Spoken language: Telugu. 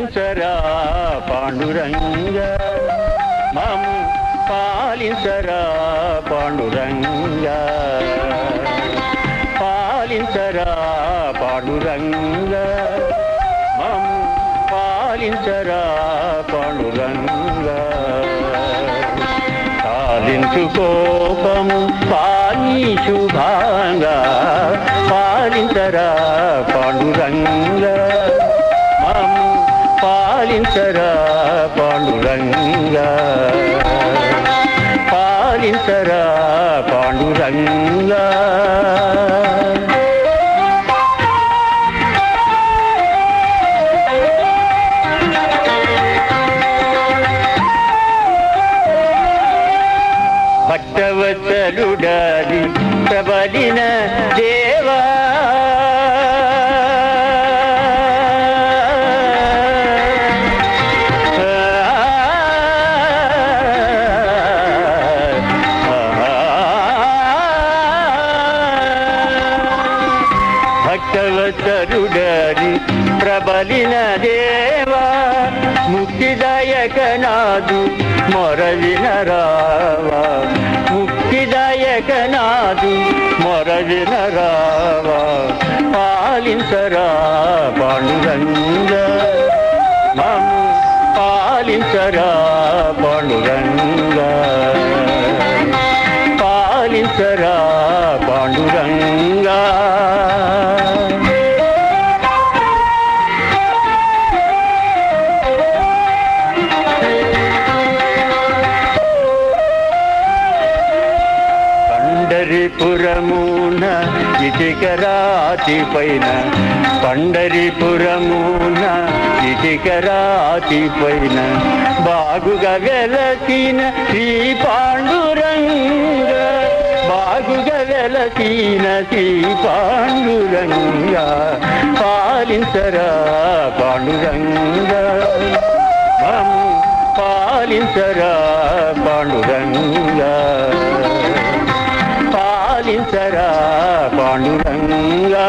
పాలించరా పాండురంగ. మము పాలించరా పాండురంగ. పాలించరా పాండురంగ. మము పాలించరా పాండురంగ. పాలించు కోపము పాలించు భాంగ. పాలించరా పాండురంగ. మము పాలించరా పాండురంగ పాలించరా పాండురంగ భక్తవత్సలుడాది ప్రబలిన దేవా భక్తవత్సలుడాది ప్రబలిన దేవా ముక్తిదాయక నాదు మొరవిన రావా. ముక్తిదాయక నాదు మొరవిన రావా. పాలించరా పాండురంగ. మము పాలించరా పాండురంగ. పండరిపురమున ఇటిక రాతి పైన పండరిపురమున ఇటిక రాతి పైన బాగుగా వెలసిన శ్రీ పాండురంగ బాగుగా వెలసిన శ్రీ పాండురంగ పాలించరా పాండురంగ మము పాలించరా పాండురంగ పాలించరా పాండురంగా